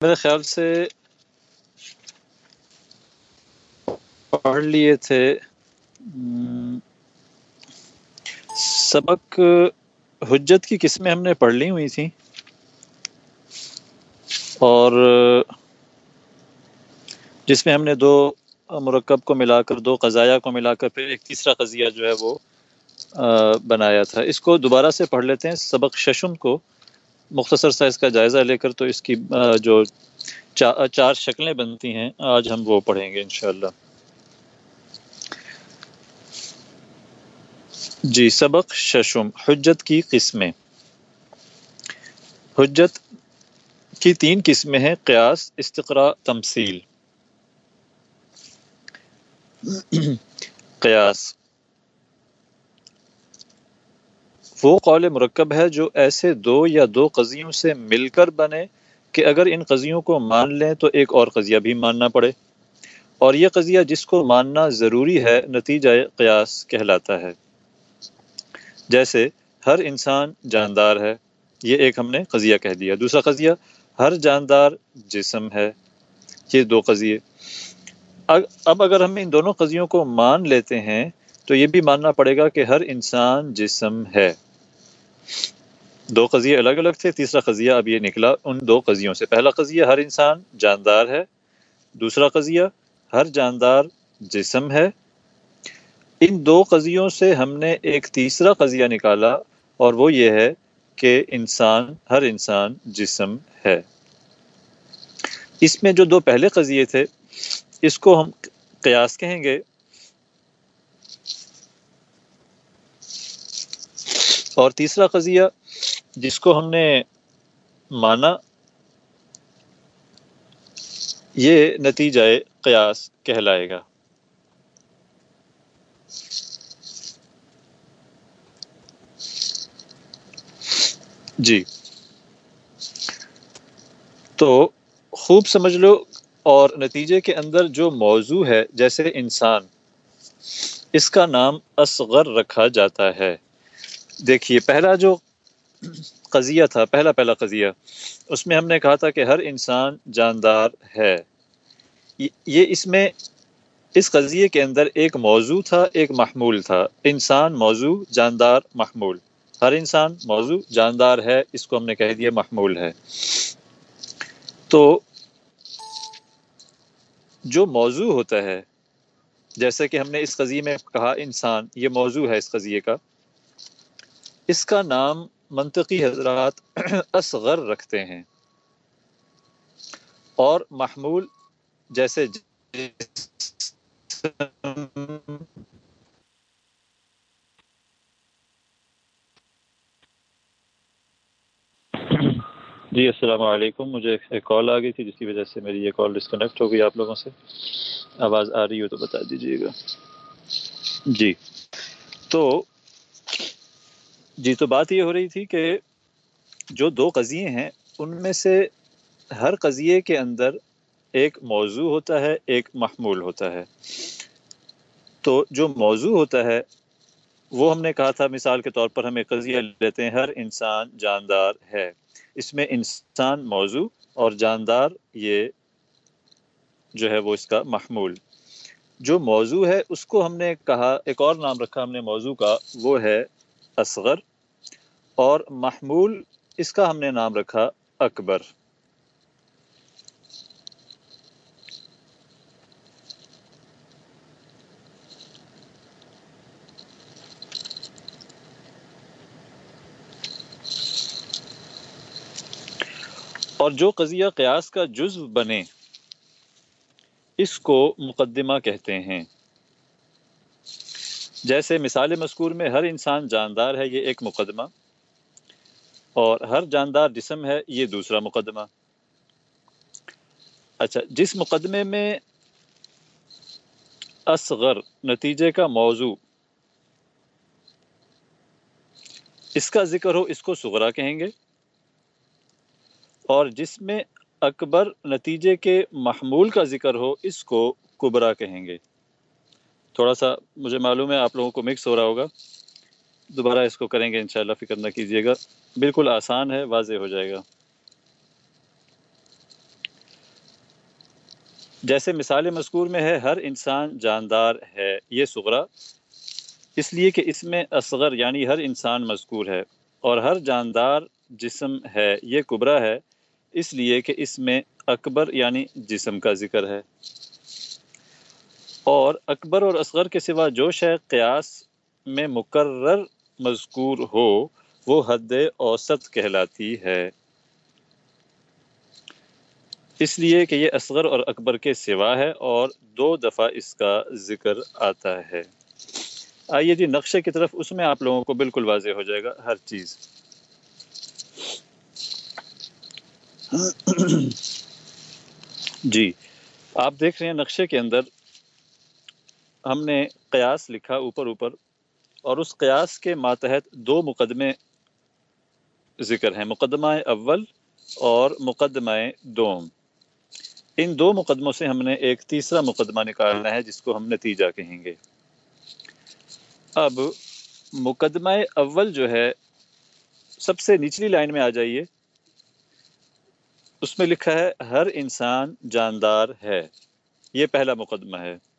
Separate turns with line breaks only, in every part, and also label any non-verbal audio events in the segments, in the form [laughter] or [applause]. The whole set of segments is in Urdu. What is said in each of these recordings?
میرے خیال سے پڑھ لیے تھے سبق حجت کی قسمیں ہم نے پڑھ لی ہوئی تھیں۔ اور جس میں ہم نے دو مرکب کو ملا کر دو قضایا کو ملا کر پھر ایک تیسرا قضیہ جو ہے وہ بنایا تھا۔ اس کو دوبارہ سے پڑھ لیتے ہیں سبق ششم کو۔ مختصر سا اس کا جائزہ لے کر تو اس کی جو چار شکلیں بنتی ہیں، آج ہم وہ پڑھیں گے انشاءاللہ۔ جی سبق ششم، حجت کی قسمیں۔ حجت کی تین قسمیں ہیں، قیاس استقرا تمثیل۔ قیاس وہ قول مرکب ہے جو ایسے دو یا دو قضیوں سے مل کر بنے کہ اگر ان قضیوں کو مان لیں تو ایک اور قضیہ بھی ماننا پڑے۔ اور یہ قضیہ جس کو ماننا ضروری ہے، نتیجہ قیاس کہلاتا ہے۔ جیسے، ہر انسان جاندار ہے۔ یہ ایک ہم نے قضیہ کہہ دیا۔ دوسرا قضیہ، ہر جاندار جسم ہے۔ یہ دو قضیے۔ اب اگر ہم ان دونوں قضیوں کو مان لیتے ہیں، تو یہ بھی ماننا پڑے گا کہ ہر انسان جسم ہے۔ دو قضیے الگ الگ تھے، تیسرا قضیہ اب یہ نکلا ان دو قضیوں سے۔ پہلا قضیہ ہر انسان جاندار ہے، دوسرا قضیہ ہر جاندار جسم ہے۔ ان دو قضیوں سے ہم نے ایک تیسرا قضیہ نکالا اور وہ یہ ہے کہ انسان، ہر انسان جسم ہے۔ اس میں جو دو پہلے قضیے تھے، اس کو ہم قیاس کہیں گے اور تیسرا قضیہ جس کو ہم نے مانا، یہ نتیجہ قیاس کہلائے گا۔ جی۔ تو خوب سمجھ لو اور نتیجے کے اندر جو موضوع ہے، جیسے انسان، اس کا نام اصغر رکھا جاتا ہے۔ دیکھیے، پہلا جو قضیہ تھا، پہلا پہلا قضیہ، اس میں ہم نے کہا تھا کہ ہر انسان جاندار ہے۔ یہ اس میں، اس قضیے کے اندر ایک موضوع تھا، ایک محمول تھا۔ انسان موضوع، جاندار محمول۔ ہر انسان موضوع، جاندار ہے، اس کو ہم نے کہہ دیا محمول ہے۔ تو جو موضوع ہوتا ہے جیسے کہ ہم نے اس قضیے میں کہا انسان، یہ موضوع ہے اس قضیے کا۔ اس کا نام منطقی حضرات اصغر رکھتے ہیں اور محمول جیسے جی السلام علیکم۔ مجھے ایک کال آ گئی تھی، جس کی وجہ سے میری یہ کال ڈسکنیکٹ ہو گئی آپ لوگوں سے۔ آواز آ رہی ہو تو بتا دیجیے گا۔ جی۔ تو جی تو بات یہ ہو رہی تھی کہ جو دو قضیے ہیں، ان میں سے ہر قضیے کے اندر ایک موضوع ہوتا ہے، ایک محمول ہوتا ہے۔ تو جو موضوع ہوتا ہے، وہ ہم نے کہا تھا، مثال کے طور پر ہم ایک قضیہ لیتے ہیں، ہر انسان جاندار ہے۔ اس میں انسان موضوع اور جاندار یہ جو ہے، وہ اس کا محمول۔ جو موضوع ہے، اس کو ہم نے کہا، ایک اور نام رکھا ہم نے موضوع کا، وہ ہے اصغر۔ اور محمول، اس کا ہم نے نام رکھا اکبر۔ اور جو قضیہ قیاس کا جزو بنے، اس کو مقدمہ کہتے ہیں۔ جیسے مثال مذکور میں ہر انسان جاندار ہے، یہ ایک مقدمہ۔ اور ہر جاندار جسم ہے، یہ دوسرا مقدمہ۔ اچھا جس مقدمے میں اصغر نتیجے کا موضوع، اس کا ذکر ہو، اس کو سغرا کہیں گے۔ اور جس میں اکبر نتیجے کے محمول کا ذکر ہو، اس کو کبرا کہیں گے۔ تھوڑا سا مجھے معلوم ہے، آپ لوگوں کو مکس ہو رہا ہوگا۔ دوبارہ اس کو کریں گے انشاءاللہ، فکر نہ کیجیے گا۔ بالکل آسان ہے، واضح ہو جائے گا۔ جیسے مثال مذکور میں ہے، ہر انسان جاندار ہے، یہ سغرا اس لیے کہ اس میں اصغر یعنی ہر انسان مذکور ہے، اور ہر جاندار جسم ہے، یہ کبرا ہے۔ اس لیے کہ اس میں اکبر یعنی جسم کا ذکر ہے۔ اور اکبر اور اصغر کے سوا جو شے قیاس میں مقرر مذکور ہو، وہ حد اوسط کہلاتی ہے۔ اس لیے کہ یہ اصغر اور اکبر کے سوا ہے اور دو دفعہ اس کا ذکر آتا ہے۔ آئیے جی نقشے کی طرف اس میں آپ لوگوں کو بالکل واضح ہو جائے گا ہر چیز۔ جی آپ دیکھ رہے ہیں نقشے کے اندر ہم نے قیاس لکھا اوپر اوپر۔ اور اس قیاس کے ماتحت دو مقدمے ذکر ہیں، مقدمہ اول اور مقدمہ دوم۔ ان دو مقدموں سے ہم نے ایک تیسرا مقدمہ نکالنا ہے، جس کو ہم نتیجہ کہیں گے۔ اب مقدمہ اول جو ہے، سب سے نچلی لائن میں آ جائیے۔ اس میں لکھا ہے، ہر انسان جاندار ہے۔ یہ پہلا مقدمہ ہے۔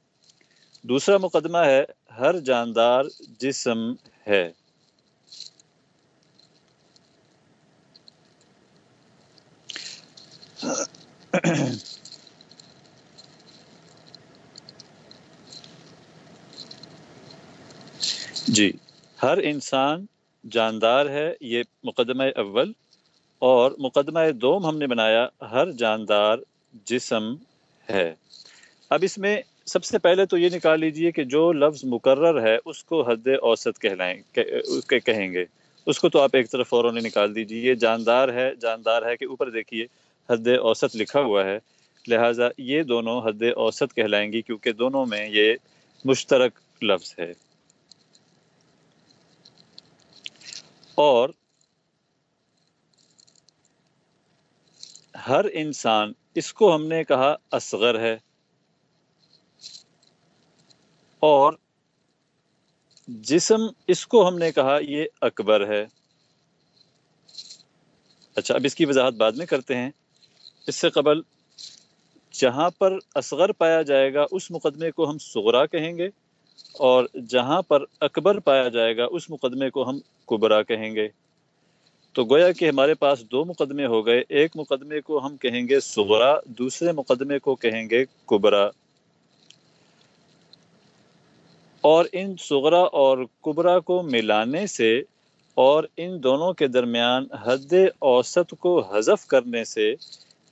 دوسرا مقدمہ ہے، ہر جاندار جسم ہے۔ جی ہر انسان جاندار ہے، یہ مقدمہ اول۔ اور مقدمہ دوم ہم نے بنایا، ہر جاندار جسم ہے۔ اب اس میں سب سے پہلے تو یہ نکال لیجیے کہ جو لفظ مقرر ہے، اس کو حد اوسط کہلائیں کہیں گے۔ اس کو تو آپ ایک طرف فوراً نکال دیجیے۔ یہ جاندار ہے جاندار ہے کہ اوپر دیکھیے، حد اوسط لکھا ہوا ہے۔ لہٰذا یہ دونوں حد اوسط کہلائیں گی کیونکہ دونوں میں یہ مشترک لفظ ہے۔ اور ہر انسان، اس کو ہم نے کہا اصغر ہے۔ اور جسم، اس کو ہم نے کہا یہ اکبر ہے۔ اچھا اب اس کی وضاحت بعد میں کرتے ہیں۔ اس سے قبل جہاں پر اصغر پایا جائے گا، اس مقدمے کو ہم سغرا کہیں گے، اور جہاں پر اکبر پایا جائے گا، اس مقدمے کو ہم کبرا کہیں گے۔ تو گویا کہ ہمارے پاس دو مقدمے ہو گئے۔ ایک مقدمے کو ہم کہیں گے سغرا دوسرے مقدمے کو کہیں گے کبرا۔ اور ان سغرا اور کبرا کو ملانے سے اور ان دونوں کے درمیان حد اوسط کو حذف کرنے سے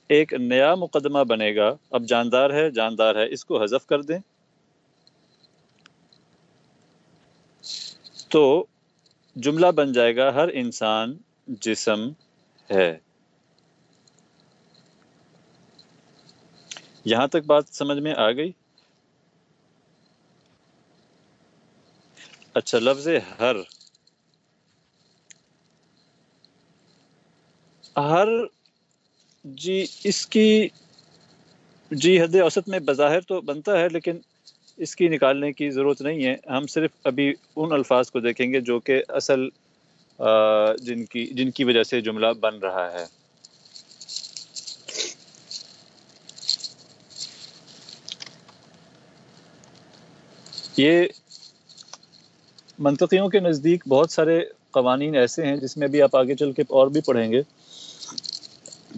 ایک نیا مقدمہ بنے گا۔ اب جاندار ہے جاندار ہے، اس کو حذف کر دیں۔ تو جملہ بن جائے گا، ہر انسان جسم ہے۔ یہاں تک بات سمجھ میں آ گئی؟ اچھا لفظ ہر۔ ہر جی اس کی جی حد اوسط میں بظاہر تو بنتا ہے، لیکن اس کی نکالنے کی ضرورت نہیں ہے۔ ہم صرف ابھی ان الفاظ کو دیکھیں گے جو کہ اصل جن کی جن کی وجہ سے جملہ بن رہا ہے۔ یہ منطقیوں کے نزدیک بہت سارے قوانین ایسے ہیں جس میں بھی آپ آگے چل کے اور بھی پڑھیں گے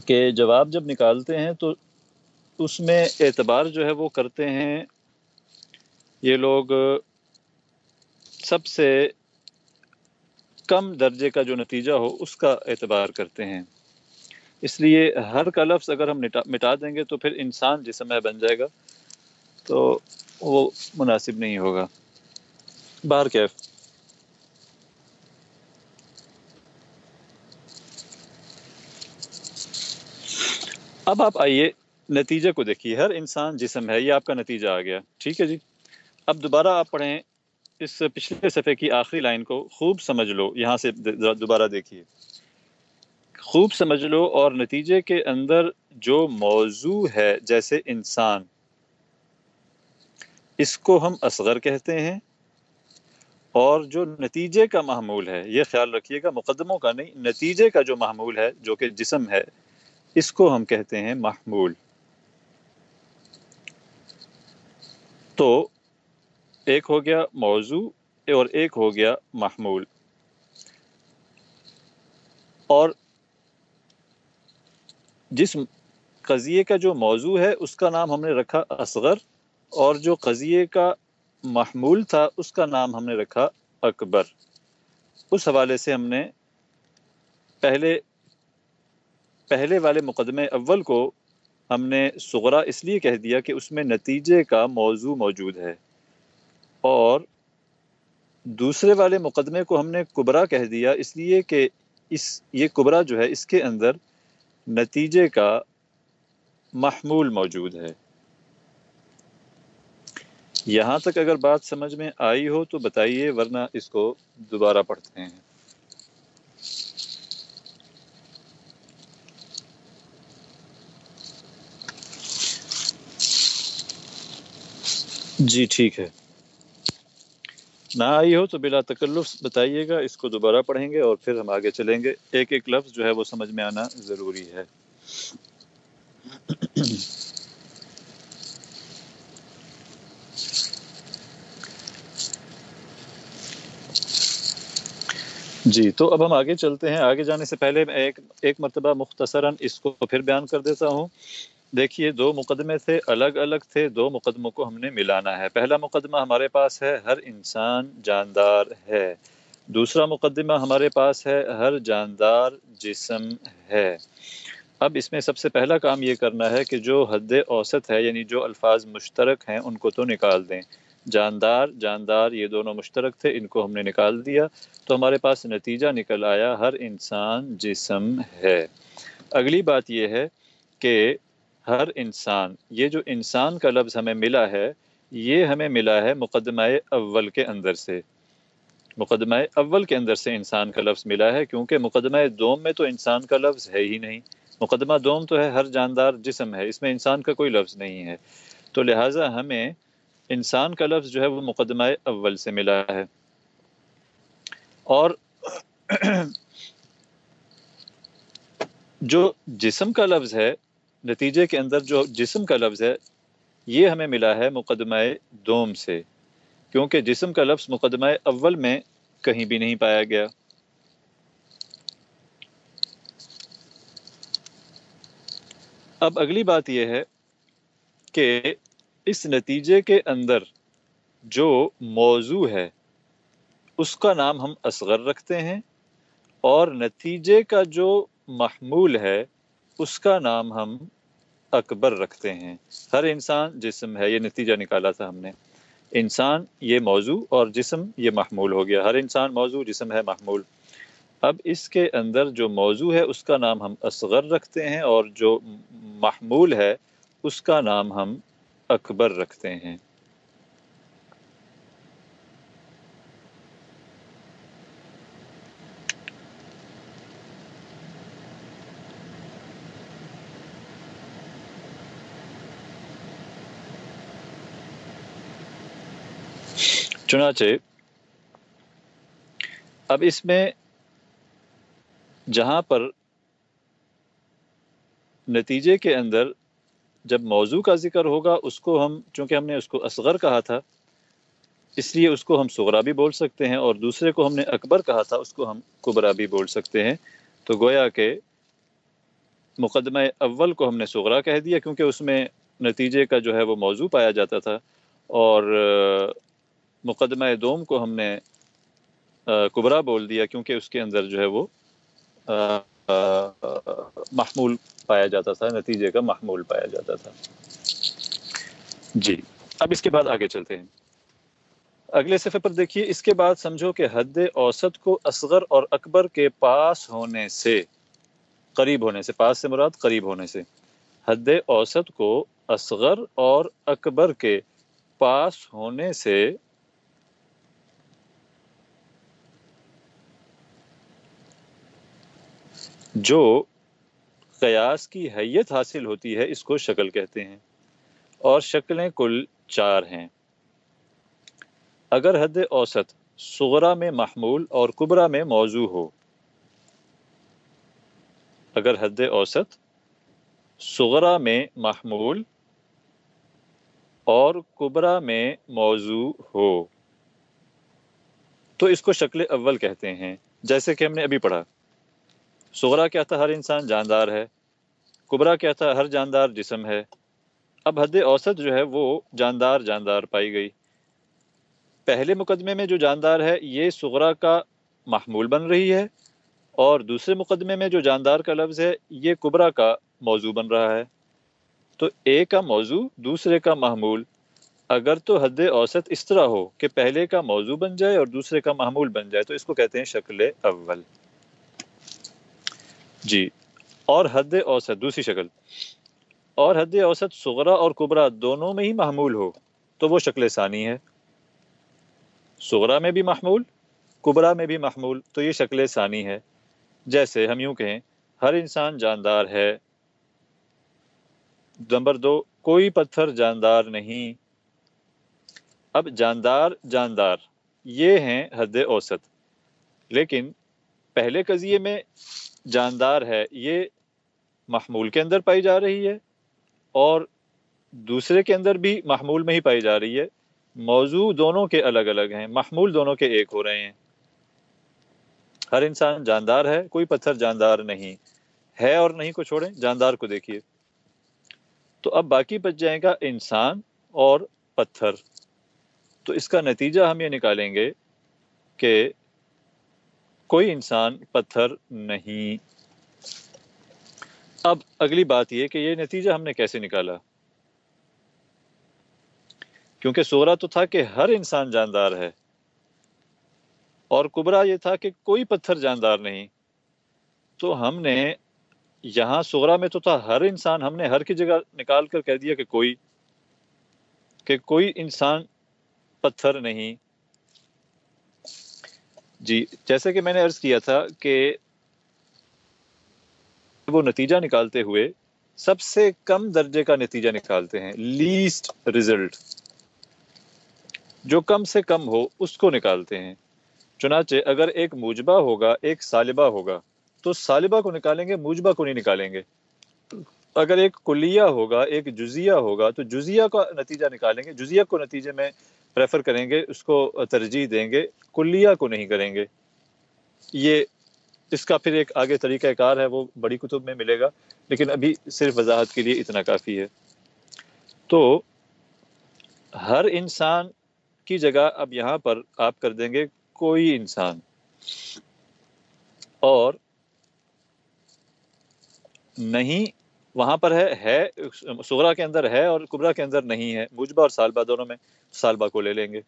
کہ جواب جب نکالتے ہیں تو اس میں اعتبار جو ہے وہ کرتے ہیں یہ لوگ سب سے کم درجے کا جو نتیجہ ہو اس کا اعتبار کرتے ہیں۔ اس لیے ہر کا لفظ اگر ہم مٹا دیں گے تو پھر انسان جسم ہے بن جائے گا تو وہ مناسب نہیں ہوگا۔ باہر کیف اب آپ آئیے نتیجے کو دیکھیے۔ ہر انسان جسم ہے، یہ آپ کا نتیجہ آ گیا۔ ٹھیک ہے جی۔ اب دوبارہ آپ پڑھیں اس پچھلے صفحے کی آخری لائن کو۔ خوب سمجھ لو۔ یہاں سے دوبارہ دیکھیے۔ خوب سمجھ لو اور نتیجے کے اندر جو موضوع ہے جیسے انسان، اس کو ہم اصغر کہتے ہیں۔ اور جو نتیجے کا محمول ہے، یہ خیال رکھیے گا، مقدموں کا نہیں، نتیجے کا جو محمول ہے، جو کہ جسم ہے اس کو ہم کہتے ہیں محمول۔ تو ایک ہو گیا موضوع اور ایک ہو گیا محمول۔ اور جس قضیے کا جو موضوع ہے، اس کا نام ہم نے رکھا اصغر، اور جو قضیے کا محمول تھا، اس کا نام ہم نے رکھا اکبر۔ اس حوالے سے ہم نے پہلے پہلے والے مقدمے اول کو ہم نے سغرا اس لیے کہہ دیا کہ اس میں نتیجے کا موضوع موجود ہے۔ اور دوسرے والے مقدمے کو ہم نے کبرا کہہ دیا اس لیے کہ اس، یہ کبرا جو ہے، اس کے اندر نتیجے کا محمول موجود ہے۔ یہاں تک اگر بات سمجھ میں آئی ہو تو بتائیے، ورنہ اس کو دوبارہ پڑھتے ہیں۔ جی ٹھیک ہے۔ نہ آئی ہو تو بلا تکلف، بتائیے گا، اس کو دوبارہ پڑھیں گے اور پھر ہم آگے چلیں گے۔ ایک ایک لفظ جو ہے وہ سمجھ میں آنا ضروری ہے۔ جی تو اب ہم آگے چلتے ہیں۔ آگے جانے سے پہلے میں ایک ایک مرتبہ مختصراً اس کو پھر بیان کر دیتا ہوں۔ دیکھیے، دو مقدمے تھے، الگ الگ تھے، دو مقدموں کو ہم نے ملانا ہے۔ پہلا مقدمہ ہمارے پاس ہے، ہر انسان جاندار ہے۔ دوسرا مقدمہ ہمارے پاس ہے، ہر جاندار جسم ہے۔ اب اس میں سب سے پہلا کام یہ کرنا ہے کہ جو حد اوسط ہے یعنی جو الفاظ مشترک ہیں، ان کو تو نکال دیں۔ جاندار جاندار، یہ دونوں مشترک تھے، ان کو ہم نے نکال دیا۔ تو ہمارے پاس نتیجہ نکل آیا، ہر انسان جسم ہے۔ اگلی بات یہ ہے کہ ہر انسان، یہ جو انسان کا لفظ ہمیں ملا ہے، یہ ہمیں ملا ہے مقدمہ اول کے اندر سے۔ مقدمہ اول کے اندر سے انسان کا لفظ ملا ہے، کیونکہ مقدمہ دوم میں تو انسان کا لفظ ہے ہی نہیں۔ مقدمہ دوم تو ہے ہر جاندار جسم ہے، اس میں انسان کا کوئی لفظ نہیں ہے۔ تو لہٰذا ہمیں انسان کا لفظ جو ہے وہ مقدمہ اول سے ملا ہے۔ اور [clears throat] جو جسم کا لفظ ہے نتیجے کے اندر جو جسم کا لفظ ہے، یہ ہمیں ملا ہے مقدمہ دوم سے، کیونکہ جسم کا لفظ مقدمہ اول میں کہیں بھی نہیں پایا گیا۔ اب اگلی بات یہ ہے کہ اس نتیجے کے اندر جو موضوع ہے، اس کا نام ہم اصغر رکھتے ہیں اور نتیجے کا جو محمول ہے اس کا نام ہم اکبر رکھتے ہیں۔ ہر انسان جسم ہے، یہ نتیجہ نکالا تھا ہم نے۔ انسان یہ موضوع اور جسم یہ محمول ہو گیا۔ ہر انسان موضوع، جسم ہے محمول۔ اب اس کے اندر جو موضوع ہے، اس کا نام ہم اصغر رکھتے ہیں اور جو محمول ہے، اس کا نام ہم اکبر رکھتے ہیں۔ چنانچہ، اب اس میں جہاں پر نتیجے کے اندر جب موضوع کا ذکر ہوگا، اس کو ہم، چونکہ ہم نے اس کو اصغر کہا تھا، اس لیے اس کو ہم سغرا بھی بول سکتے ہیں اور دوسرے کو ہم نے اکبر کہا تھا، اس کو ہم کبرا بھی بول سکتے ہیں۔ تو گویا کہ مقدمہ اول کو ہم نے سغرا کہہ دیا، کیونکہ اس میں نتیجے کا جو ہے وہ موضوع پایا جاتا تھا۔ اور مقدمہ دوم کو ہم نے کبرا بول دیا کیونکہ اس کے اندر جو ہے وہ محمول پایا جاتا تھا، نتیجے کا محمول پایا جاتا تھا۔ جی اب اس کے بعد آگے چلتے ہیں۔ اگلے صفحے پر دیکھیے، اس کے بعد سمجھو کہ حد اوسط کو اصغر اور اکبر کے پاس ہونے سے، قریب ہونے سے، پاس سے مراد قریب ہونے سے، حد اوسط کو اصغر اور اکبر کے پاس ہونے سے جو قیاس کی حیت حاصل ہوتی ہے، اس کو شکل کہتے ہیں۔ اور شکلیں کل چار ہیں۔ اگر حد اوسط سغرا میں محمول اور کبرا میں موضوع ہو۔ اگر حد اوسط سغرا میں محمول اور کبرا میں موضوع ہو۔ تو اس کو شکل اول کہتے ہیں، جیسے کہ ہم نے ابھی پڑھا۔ سغرا کیا تھا ہر انسان جاندار ہے، کبرا کیا تھا ہر جاندار جسم ہے۔ اب حد اوسط جو ہے وہ جاندار جاندار پائی گئی۔ پہلے مقدمے میں جو جاندار ہے، یہ سغرا کا محمول بن رہی ہے۔ اور دوسرے مقدمے میں جو جاندار کا لفظ ہے، یہ کبرا کا موضوع بن رہا ہے۔ تو ایک کا موضوع، دوسرے کا محمول۔ اگر تو حد اوسط اس طرح ہو کہ پہلے کا موضوع بن جائے اور دوسرے کا محمول بن جائے، تو اس کو کہتے ہیں شکل اول۔ جی۔ اور حد اوسط، دوسری شکل۔ اور حد اوسط سغرا اور کبرا دونوں میں ہی محمول ہو، تو وہ شکل ثانی ہے۔ سغرا میں بھی محمول، کبرا میں بھی محمول، تو یہ شکل ثانی ہے۔ جیسے ہم یوں کہیں، ہر انسان جاندار ہے۔ نمبر دو، کوئی پتھر جاندار نہیں۔ اب جاندار جاندار، یہ ہیں حد اوسط۔ لیکن پہلے قضیے میں جاندار ہے، یہ محمول کے اندر پائی جا رہی ہے اور دوسرے کے اندر بھی محمول میں ہی پائی جا رہی ہے۔ موضوع دونوں کے الگ الگ ہیں، محمول دونوں کے ایک ہو رہے ہیں۔ ہر انسان جاندار ہے، کوئی پتھر جاندار نہیں۔ ہے اور نہیں کو چھوڑیں، جاندار کو دیکھیے۔ تو اب باقی بچ جائے گا انسان اور پتھر۔ تو اس کا نتیجہ ہم یہ نکالیں گے کہ کوئی انسان پتھر نہیں۔ اب اگلی بات یہ کہ یہ نتیجہ ہم نے کیسے نکالا؟ کیونکہ سورا تو تھا کہ ہر انسان جاندار ہے۔ اور کبرا یہ تھا کہ کوئی پتھر جاندار نہیں۔ تو ہم نے یہاں سورا میں تو تھا، ہر انسان، ہم نے ہر کی جگہ نکال کر کہہ دیا کہ کوئی کہ کوئی انسان پتھر نہیں۔ جی جیسے کہ میں نے عرض کیا تھا کہ وہ نتیجہ نکالتے ہوئے سب سے کم درجے کا نتیجہ نکالتے ہیں لیسٹ ریزلٹ جو کم سے کم ہو، اس کو نکالتے ہیں۔ چنانچہ اگر ایک موجبہ ہوگا، ایک سالبہ ہوگا، تو سالبہ کو نکالیں گے، موجبہ کو نہیں نکالیں گے۔ اگر ایک کلیہ ہوگا، ایک جزیہ ہوگا، تو جزیہ کا نتیجہ نکالیں گے۔ جزیہ کو نتیجے میں پریفر کریں گے، اس کو ترجیح دیں گے، کلیہ کو نہیں کریں گے۔ یہ اس کا پھر ایک آگے طریقہ کار ہے، وہ بڑی کتب میں ملے گا، لیکن ابھی صرف وضاحت کے لیے اتنا کافی ہے۔ تو ہر انسان کی جگہ اب یہاں پر آپ کر دیں گے، کوئی انسان۔ اور نہیں، وہاں پر ہے ہے سغرا کے اندر ہے اور کبرا کے اندر نہیں ہے۔ مجبہ اور سالبہ دونوں میں سالبہ کو لے لیں گے۔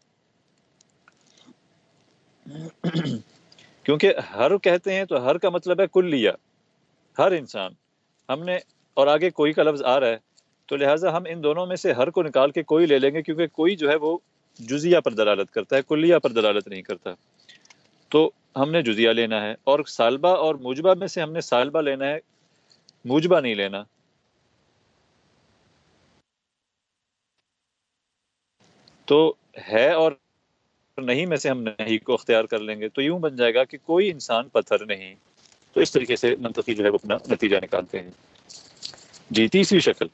کیونکہ ہر کہتے ہیں تو ہر کا مطلب ہے کل لیا، ہر انسان۔ ہم نے اور آگے کوئی کا لفظ آ رہا ہے، تو لہٰذا ہم ان دونوں میں سے ہر کو نکال کے کوئی لے لیں گے، کیونکہ کوئی جو ہے وہ جزیہ پر دلالت کرتا ہے کلیہ پر دلالت نہیں کرتا۔ تو ہم نے جزیہ لینا ہے اور سالبہ اور موجبہ میں سے ہم نے سالبہ لینا ہے، موجبہ نہیں لینا۔ تو ہے اور نہیں میں سے ہم نہیں کو اختیار کر لیں گے۔ تو یوں بن جائے گا کہ کوئی انسان پتھر نہیں۔ تو اس طریقے سے منطقی جو ہے وہ اپنا نتیجہ نکالتے ہیں۔ جی تیسری شکل۔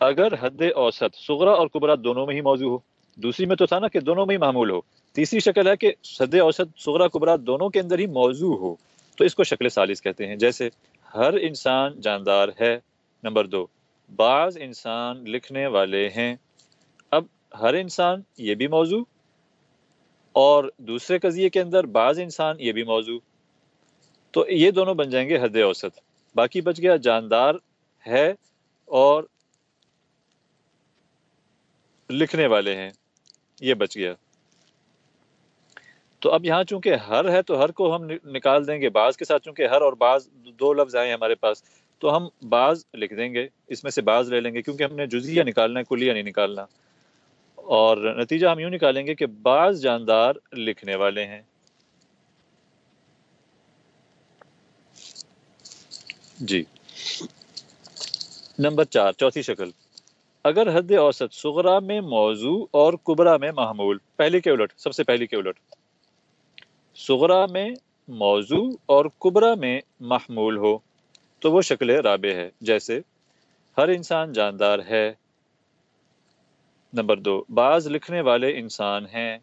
اگر حد اوسط سغرا اور کبرا دونوں میں ہی موضوع ہو۔ دوسری میں تو تھا نا کہ دونوں میں ہی معمول ہو۔ تیسری شکل ہے کہ حد اوسط سغرا کبرا دونوں کے اندر ہی موضوع ہو۔ تو اس کو شکل سالس کہتے ہیں۔ جیسے ہر انسان جاندار ہے، نمبر دو۔ بعض انسان لکھنے والے ہیں۔ ہر انسان یہ بھی موضوع اور دوسرے قضیے کے اندر بعض انسان یہ بھی موضوع۔ تو یہ دونوں بن جائیں گے حد اوسط۔ باقی بچ گیا جاندار ہے اور لکھنے والے ہیں۔ یہ بچ گیا۔ تو اب یہاں چونکہ ہر ہے تو ہر کو ہم نکال دیں گے۔ بعض کے ساتھ چونکہ ہر اور بعض دو لفظ آئے ہمارے پاس۔ تو ہم بعض لکھ دیں گے۔ اس میں سے بعض لے لیں گے کیونکہ ہم نے جزیہ نکالنا ہے، کلیہ نہیں نکالنا۔ اور نتیجہ ہم یوں نکالیں گے کہ بعض جاندار لکھنے والے ہیں۔ جی۔ نمبر چار، چوتھی شکل۔ اگر حد اوسط سغرا میں موضوع اور کبرا میں محمول پہلی کے الٹ، سب سے پہلی کے الٹ۔ سغرا میں موضوع اور کبرا میں محمول ہو تو وہ شکل رابع ہے جیسے، ہر انسان جاندار ہے نمبر دو، بعض لکھنے والے انسان ہیں۔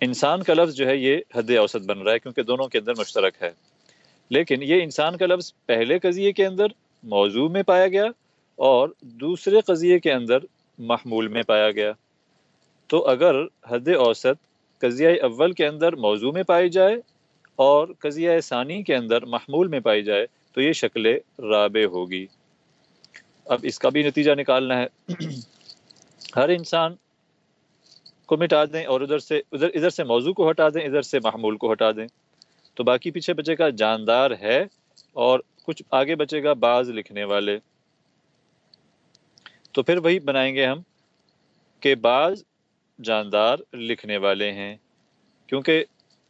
انسان کا لفظ جو ہے یہ حد اوسط بن رہا ہے کیونکہ دونوں کے اندر مشترک ہے۔ لیکن یہ انسان کا لفظ پہلے قضیے کے اندر موضوع میں پایا گیا اور دوسرے قضیے کے اندر محمول میں پایا گیا۔ تو اگر حد اوسط قضیہ اول کے اندر موضوع میں پائی جائے اور قضیہ ثانی کے اندر محمول میں پائی جائے تو یہ شکل رابع ہوگی۔ اب اس کا بھی نتیجہ نکالنا ہے۔ ہر انسان کو مٹا دیں اور ادھر سے ادھر ادھر سے موضوع کو ہٹا دیں، ادھر سے محمول کو ہٹا دیں۔ تو باقی پیچھے بچے گا جاندار ہے اور کچھ آگے بچے گا بعض لکھنے والے۔ تو پھر وہی بنائیں گے ہم کہ بعض جاندار لکھنے والے ہیں۔ کیونکہ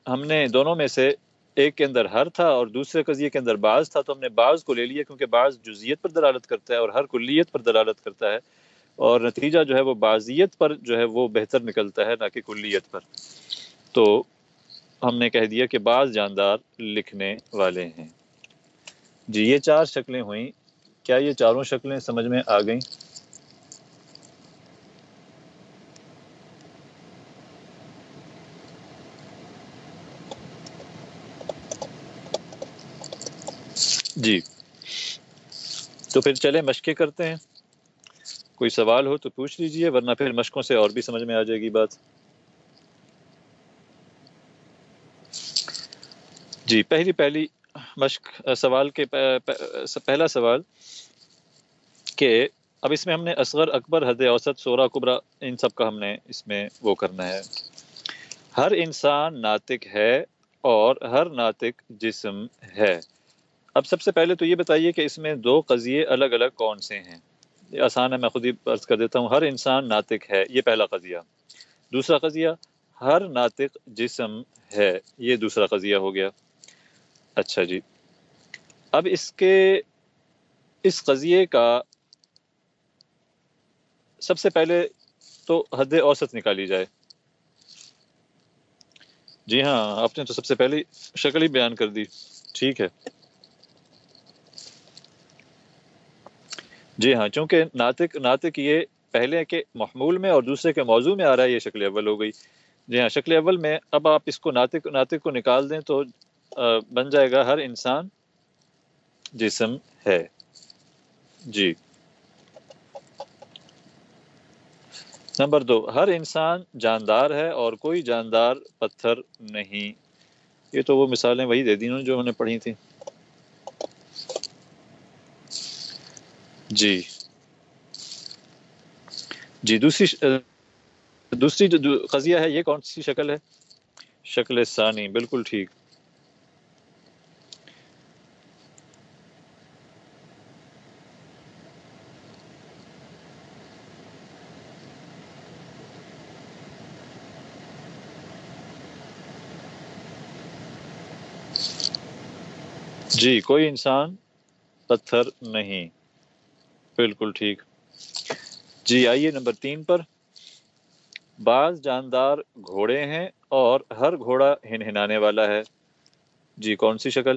ہم نے دونوں میں سے ایک کے اندر ہر تھا اور دوسرے قضیے کے اندر بعض تھا، تو ہم نے بعض کو لے لیا کیونکہ بعض جزیت پر دلالت کرتا ہے اور ہر کلیت پر دلالت کرتا ہے۔ اور نتیجہ جو ہے وہ بعضیت پر جو ہے وہ بہتر نکلتا ہے، نہ کہ کلیت پر۔ تو ہم نے کہہ دیا کہ بعض جاندار لکھنے والے ہیں۔ جی یہ چار شکلیں ہوئیں۔ کیا یہ چاروں شکلیں سمجھ میں آ گئیں؟ جی۔ تو پھر چلے مشقیں کرتے ہیں۔ کوئی سوال ہو تو پوچھ لیجیے، ورنہ پھر مشقوں سے اور بھی سمجھ میں آ جائے گی بات۔ جی پہلی پہلی مشق، سوال کے پہلا سوال کہ اب اس میں ہم نے اصغر، اکبر، حد اوسط، سورہ، کبرا، ان سب کا ہم نے اس میں وہ کرنا ہے۔ ہر انسان ناطق ہے اور ہر ناطق جسم ہے۔ اب سب سے پہلے تو یہ بتائیے کہ اس میں دو قضیے الگ الگ کون سے ہیں؟ آسان ہے، میں خود ہی عرض کر دیتا ہوں، ہر انسان ناطق ہے، یہ پہلا قضیہ۔ دوسرا قضیہ، ہر ناطق جسم ہے، یہ دوسرا قضیہ ہو گیا۔ اچھا جی۔ اب اس کے، اس قضیے کا سب سے پہلے تو حد اوسط نکالی جائے۔ جی ہاں آپ نے تو سب سے پہلی شکل ہی بیان کر دی۔ ٹھیک ہے۔ جی ہاں چونکہ ناطق ناطق یہ پہلے کے محمول میں اور دوسرے کے موضوع میں آ رہا ہے، یہ شکل اول ہو گئی۔ جی ہاں شکل اول میں اب آپ اس کو ناطق ناطق کو نکال دیں تو بن جائے گا ہر انسان جسم ہے۔ جی۔ نمبر دو، ہر انسان جاندار ہے اور کوئی جاندار پتھر نہیں۔ یہ تو وہ مثالیں وہی دے دی جو انہوں نے پڑھی تھیں۔ جی۔ جی دوسری دوسری جو قضیہ ہے، یہ کون سی شکل ہے؟ شکل ثانی، بالکل ٹھیک۔ جی کوئی انسان پتھر نہیں۔ بالکل ٹھیک۔ جی آئیے نمبر تین پر۔ بعض جاندار گھوڑے ہیں اور ہر گھوڑا ہن ہنانے والا ہے۔ جی کون سی شکل؟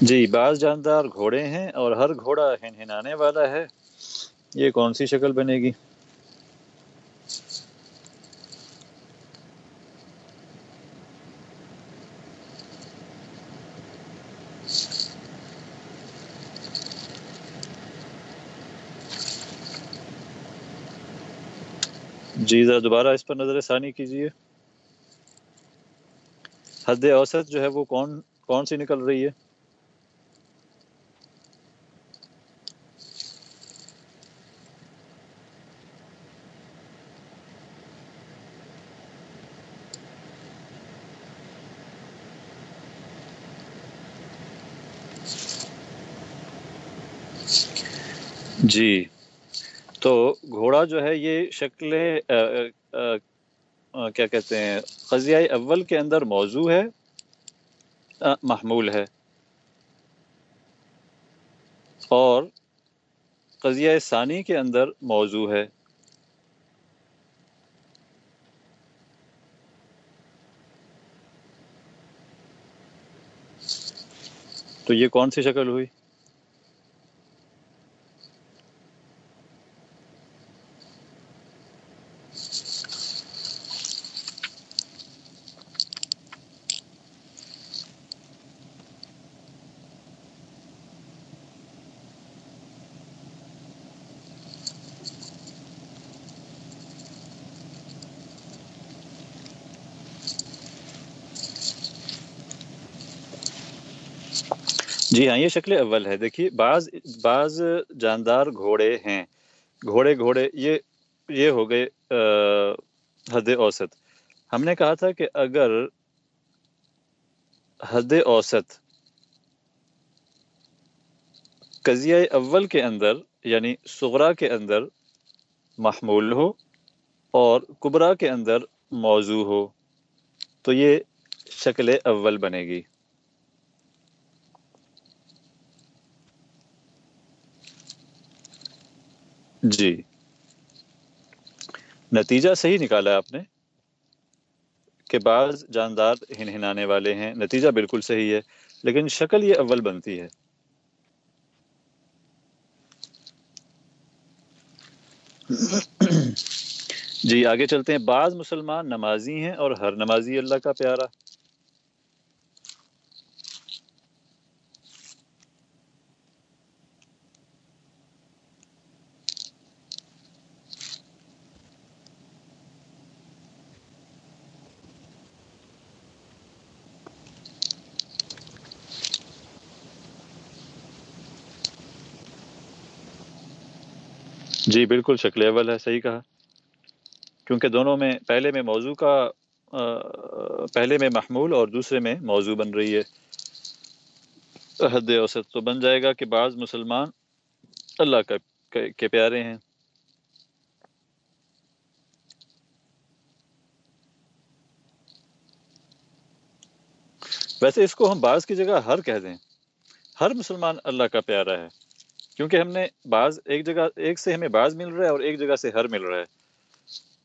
جی بعض جاندار گھوڑے ہیں اور ہر گھوڑا ہن ہنانے والا ہے۔ یہ کون سی شکل بنے گی؟ جی ذرا دوبارہ اس پر نظر ثانی کیجیے حد اوسط جو ہے وہ کون کون سی نکل رہی ہے؟ جی۔ تو گھوڑا جو ہے یہ شکل کیا کہتے ہیں قضیہ اول کے اندر موضوع ہے محمول ہے۔ اور قضیہ ثانی کے اندر موضوع ہے۔ تو یہ کون سی شکل ہوئی؟ جی ہاں یہ شکل اول ہے۔ دیکھیے، بعض بعض جاندار گھوڑے ہیں۔ گھوڑے گھوڑے، یہ یہ ہو گئے حد اوسط۔ ہم نے کہا تھا کہ اگر حد اوسط قضیہ اول کے اندر یعنی سغرا کے اندر محمول ہو اور کبرا کے اندر موضوع ہو، تو یہ شکل اول بنے گی۔ جی۔ نتیجہ صحیح نکالا آپ نے کہ بعض جاندار ہن ہنانے والے ہیں۔ نتیجہ بالکل صحیح ہے، لیکن شکل یہ اول بنتی ہے۔ جی آگے چلتے ہیں۔ بعض مسلمان نمازی ہیں اور ہر نمازی اللہ کا پیارا۔ جی بالکل، شکل اول ہے، صحیح کہا۔ کیونکہ دونوں میں، پہلے میں موضوع کا پہلے میں محمول اور دوسرے میں موضوع بن رہی ہے۔ حد اوسط تو بن جائے گا کہ بعض مسلمان اللہ کا کے پیارے ہیں۔ ویسے اس کو ہم بعض کی جگہ ہر کہہ دیں۔ ہر مسلمان اللہ کا پیارا ہے۔ کیونکہ ہم نے بعض ایک جگہ، ایک سے ہمیں بعض مل رہا ہے اور ایک جگہ سے ہر مل رہا ہے۔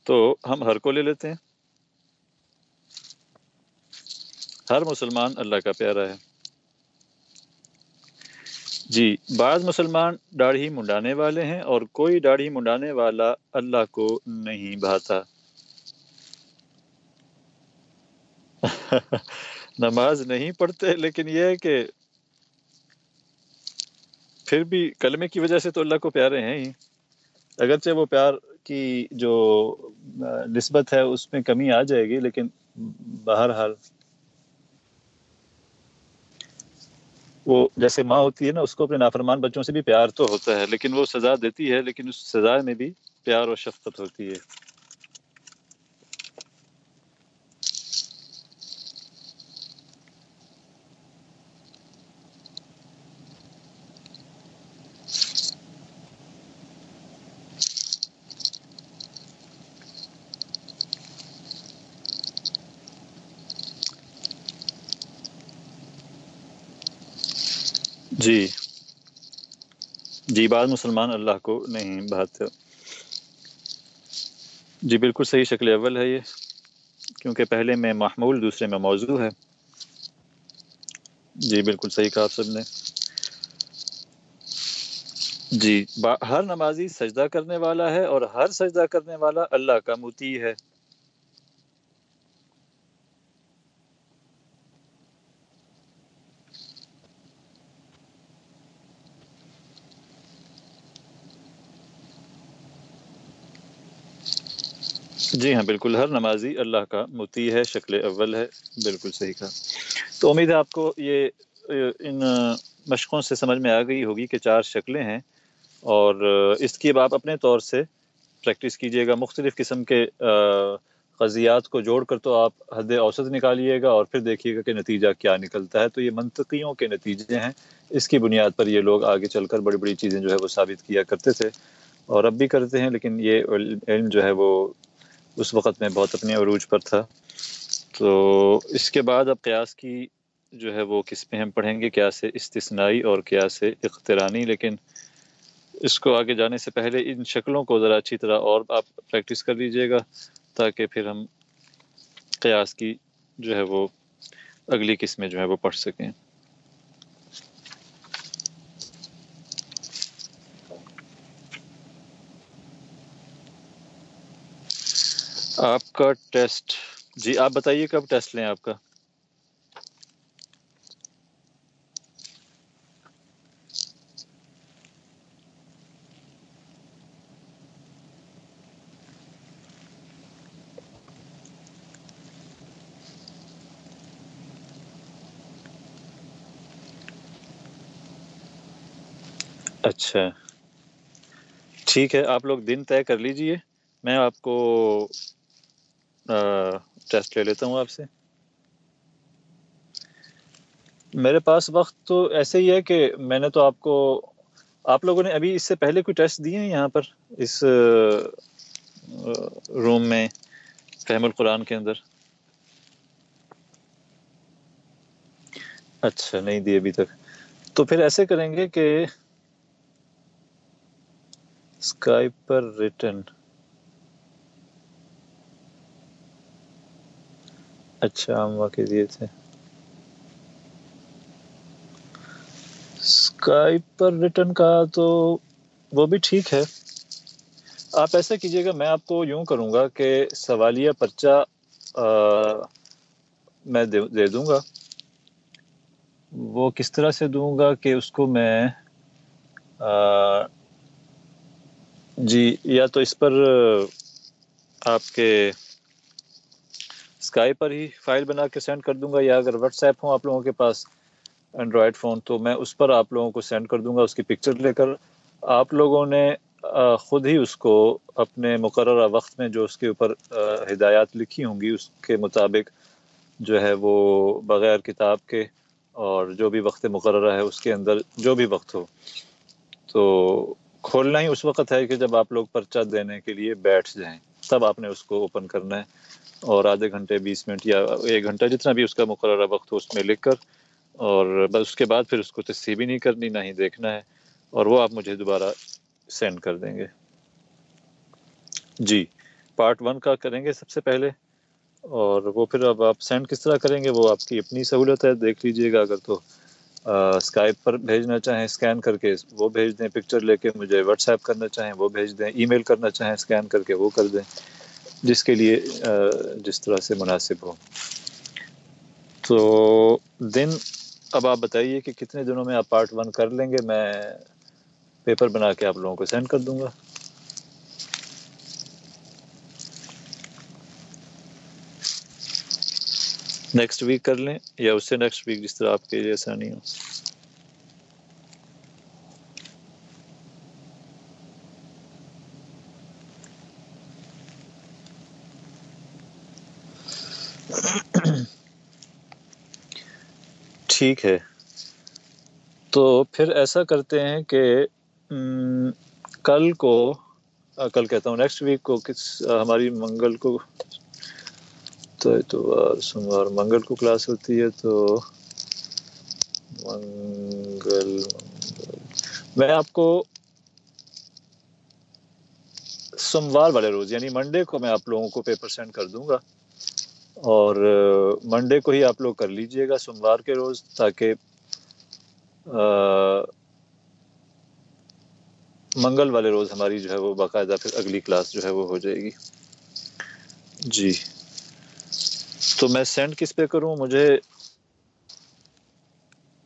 تو ہم ہر کو لے لیتے ہیں۔ ہر مسلمان اللہ کا پیارا ہے۔ جی بعض مسلمان داڑھی منڈانے والے ہیں اور کوئی داڑھی منڈانے والا اللہ کو نہیں بھاتا۔ [laughs] نماز نہیں پڑھتے، لیکن یہ ہے کہ پھر بھی کلمے کی وجہ سے تو اللہ کو پیارے ہیں ہی۔ اگرچہ وہ پیار کی جو نسبت ہے، اس میں کمی آ جائے گی، لیکن بہرحال وہ جیسے ماں ہوتی ہے نا، اس کو اپنے نافرمان بچوں سے بھی پیار تو ہوتا ہے، لیکن وہ سزا دیتی ہے، لیکن اس سزا میں بھی پیار و شفقت ہوتی ہے جی جی بعض مسلمان اللہ کو نہیں بات جی بالکل صحیح شکل اول ہے یہ، کیونکہ پہلے میں محمول، دوسرے میں موضوع ہے۔ جی بالکل صحیح کہا آپ سب نے۔ جی ہر نمازی سجدہ کرنے والا ہے اور ہر سجدہ کرنے والا اللہ کا متی ہے۔ جی ہاں بالکل۔ ہر نمازی اللہ کا متی ہے، شکل اول ہے۔ بالکل صحیح کہا۔ تو امید ہے آپ کو یہ، ان مشقوں سے سمجھ میں آ گئی ہوگی کہ چار شکلیں ہیں۔ اور اس کی اب آپ اپنے طور سے پریکٹس کیجیے گا۔ مختلف قسم کے قضیات کو جوڑ کر تو آپ حد اوسط نکالیے گا اور پھر دیکھیے گا کہ نتیجہ کیا نکلتا ہے۔ تو یہ منطقیوں کے نتیجے ہیں۔ اس کی بنیاد پر یہ لوگ آگے چل کر بڑی بڑی چیزیں جو ہے وہ ثابت کیا کرتے تھے۔ اور اب بھی کرتے ہیں، لیکن یہ علم جو ہے وہ اس وقت میں بہت اپنے عروج پر تھا۔ تو اس کے بعد اب قیاس کی جو ہے وہ کس میں ہم پڑھیں گے، کیا سے استثنائی اور کیا سے اخترانی لیکن اس کو آگے جانے سے پہلے ان شکلوں کو ذرا اچھی طرح اور آپ پریکٹس کر لیجیے گا تاکہ پھر ہم قیاس کی جو ہے وہ اگلی قسمیں جو ہے وہ پڑھ سکیں۔ آپ کا ٹیسٹ۔ جی آپ بتائیے کب ٹیسٹ لیں آپ کا؟ اچھا۔ ٹھیک ہے، آپ لوگ دن طے کر لیجیے۔ میں آپ کو ٹیسٹ لے لیتا ہوں آپ سے۔ میرے پاس وقت تو ایسے ہی ہے کہ میں نے تو آپ کو، آپ لوگوں نے ابھی اس سے پہلے کوئی ٹیسٹ دیے ہیں یہاں پر، اس روم میں، فہم القرآن کے اندر؟ اچھا نہیں دی ابھی تک۔ تو پھر ایسے کریں گے کہ اسکائپ پر ریٹن۔ اچھا ہم واقع دیے تھے۔ اسکائپ پر ریٹرن کا تو وہ بھی ٹھیک ہے۔ آپ ایسا کیجیے گا، میں آپ کو یوں کروں گا کہ سوالیہ پرچہ میں دے دوں گا۔ وہ کس طرح سے دوں گا کہ اس کو میں جی یا تو اس پر آپ کے اسکائی پر ہی فائل بنا کے سینڈ کر دوں گا یا اگر واٹس ایپ ہوں آپ لوگوں کے پاس اینڈرائڈ فون تو میں اس پر آپ لوگوں کو سینڈ کر دوں گا اس کی پکچر لے کر۔ آپ لوگوں نے خود ہی اس کو اپنے مقررہ وقت میں جو اس کے اوپر ہدایات لکھی ہوں گی، اس کے مطابق جو ہے وہ بغیر کتاب کے اور جو بھی وقت مقررہ ہے اس کے اندر جو بھی وقت ہو۔ تو کھولنا ہی اس وقت ہے کہ جب آپ لوگ پرچہ دینے کے لیے بیٹھ جائیں، تب آپ نے اس کو اوپن کرنا ہے۔ اور آدھے گھنٹے بیس منٹ یا ایک گھنٹہ جتنا بھی اس کا مقررہ وقت ہو اس میں لکھ کر اور بس اس کے بعد پھر اس کو تصحیح بھی نہیں کرنی، نہ ہی دیکھنا ہے اور وہ آپ مجھے دوبارہ سینڈ کر دیں گے۔ جی پارٹ ون کا کریں گے سب سے پہلے اور وہ پھر اب آپ سینڈ کس طرح کریں گے وہ آپ کی اپنی سہولت ہے، دیکھ لیجیے گا۔ اگر تو اسکائپ پر بھیجنا چاہیں اسکین کر کے وہ بھیج دیں۔ پکچر لے کے مجھے واٹس ایپ کرنا چاہیں، وہ بھیج دیں۔ ای میل کرنا چاہیں اسکین کر کے وہ کر دیں۔ جس کے لیے جس طرح سے مناسب ہو۔ تو دن، اب آپ بتائیے کہ کتنے دنوں میں آپ پارٹ ون کر لیں گے؟ میں پیپر بنا کے آپ لوگوں کو سینڈ کر دوں گا۔ نیکسٹ ویک کر لیں یا اس سے نیکسٹ ویک جس طرح آپ کے لیے آسانی ہو۔ ٹھیک ہے۔ تو پھر ایسا کرتے ہیں کہ کل کو کل کہتا ہوں نیکسٹ ویک کو کس ہماری منگل کو، تو اتوار سوموار منگل کو کلاس ہوتی ہے تو منگل میں آپ کو سوموار والے روز یعنی منڈے کو میں آپ لوگوں کو پیپر سینڈ کر دوں گا۔ اور منڈے کو ہی آپ لوگ کر لیجیے گا سوموار کے روز تاکہ منگل والے روز ہماری جو ہے وہ باقاعدہ پھر اگلی کلاس جو ہے وہ ہو جائے گی۔ جی۔ تو میں سینڈ کس پہ کروں؟ مجھے،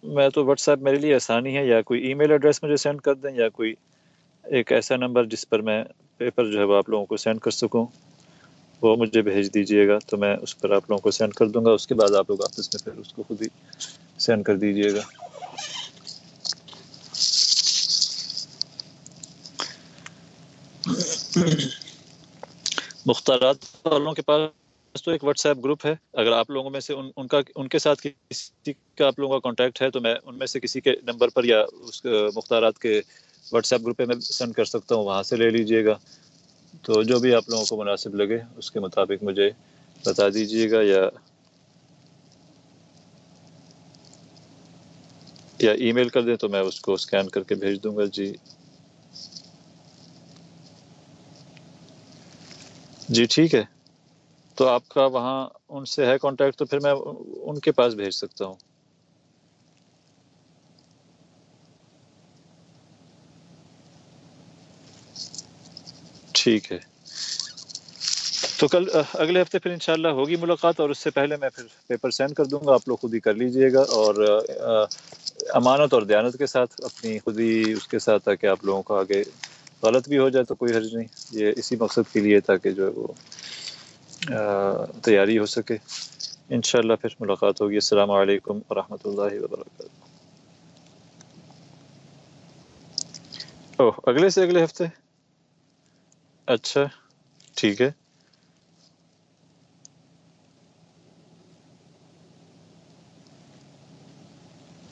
میں تو واٹس ایپ میرے لیے آسانی ہے، یا کوئی ای میل ایڈریس مجھے سینڈ کر دیں، یا کوئی ایک ایسا نمبر جس پر میں پیپر جو ہے وہ آپ لوگوں کو سینڈ کر سکوں۔ وہ مجھے بھیج دیجیے گا تو میں اس پر آپ لوگوں کو سینڈ کر دوں گا، اس کے بعد آپ لوگ آفس میں پھر اس کو خود ہی سینڈ کر دیجیے گا۔ مختارات والوں کے پاس تو ایک واٹس ایپ گروپ ہے۔ اگر آپ لوگوں میں سے ان ان کا، ان کے ساتھ کسی کا آپ لوگوں کا کانٹیکٹ ہے تو میں ان میں سے کسی کے نمبر پر یا اس، مختارات کے واٹس ایپ گروپ پہ میں سینڈ کر سکتا ہوں، وہاں سے لے لیجیے گا۔ تو جو بھی آپ لوگوں کو مناسب لگے، اس کے مطابق مجھے بتا دیجیے گا یا یا ای میل کر دیں تو میں اس کو اسکین کر کے بھیج دوں گا۔ جی۔ جی ٹھیک ہے۔ تو آپ کا وہاں ان سے ہے کانٹیکٹ تو پھر میں ان کے پاس بھیج سکتا ہوں۔ ٹھیک ہے۔ تو کل اگلے ہفتے پھر انشاءاللہ ہوگی ملاقات اور اس سے پہلے میں پھر پیپر سینڈ کر دوں گا، آپ لوگ خود ہی کر لیجیے گا اور امانت اور دیانت کے ساتھ اپنی خود ہی اس کے ساتھ تاکہ آپ لوگوں کو آگے غلط بھی ہو جائے تو کوئی حرج نہیں۔ یہ اسی مقصد کے لیے تاکہ جو ہے وہ تیاری ہو سکے۔ انشاءاللہ پھر ملاقات ہوگی۔ السلام علیکم ورحمۃ اللہ وبرکاتہ۔ اوہ، اگلے سے اگلے ہفتے؟ اچھا ٹھیک ہے۔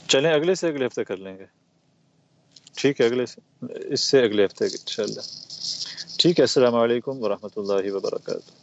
چلیں اگلے سے اگلے ہفتے کر لیں گے۔ ٹھیک ہے، اگلے سے، اس سے اگلے ہفتے ان شاء اللہ ٹھیک ہے، السلام علیکم ورحمۃ اللہ وبرکاتہ۔